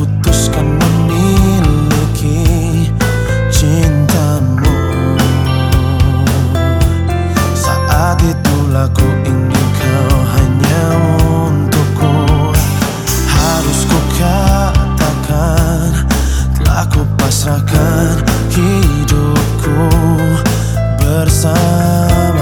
putuskan memiliki cintamu. Saat itulah ku ingin kau hanya untukku. Harus ku katakan telah ku pasrahkan hidupku bersama.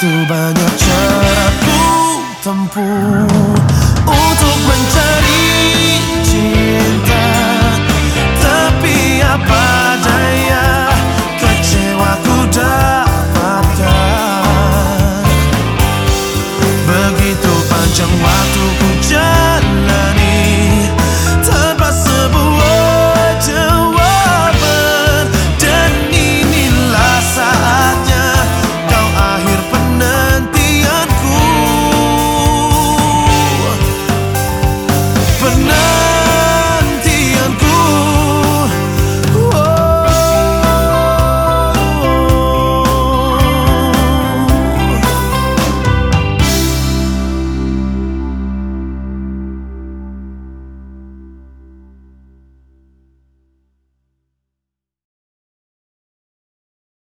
두바녀처럼 붙던 불 오독만 짜리